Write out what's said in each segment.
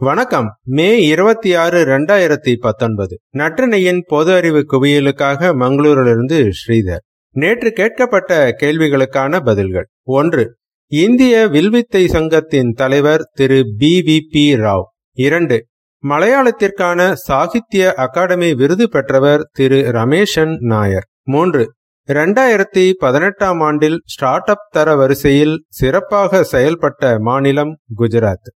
வணக்கம். மே இருபத்தி ஆறு இரண்டாயிரத்தி பத்தொன்பது. நற்றினையின் பொது அறிவு குவியலுக்காக மங்களூரிலிருந்து ஸ்ரீதர். நேற்று கேட்கப்பட்ட கேள்விகளுக்கான பதில்கள். ஒன்று இந்திய வில்வித்தை சங்கத்தின் தலைவர் திரு பி வி பி ராவ். இரண்டு மலையாளத்திற்கான சாகித்ய அகாடமி விருது பெற்றவர் திரு ரமேஷன் நாயர். மூன்று இரண்டாயிரத்தி பதினெட்டாம் ஆண்டில் ஸ்டார்ட் அப் தர வரிசையில் சிறப்பாக செயல்பட்ட மாநிலம் குஜராத்.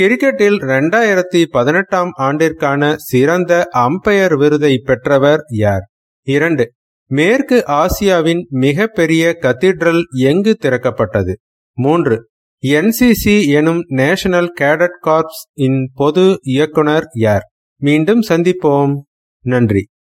கிரிக்கெட்டில் இரண்டாயிரத்தி பதினெட்டாம் ஆண்டிற்கான சிறந்த அம்பையர் விருதை பெற்றவர் யார்? இரண்டு. மேற்கு ஆசியாவின் மிக பெரிய கத்தீட்ரல் எங்கு திறக்கப்பட்டது? மூன்று. என்சிசி எனும் நேஷனல் கேடட் கார்ப்ஸ் இன் பொது இயக்குனர் யார்? மீண்டும் சந்திப்போம். நன்றி.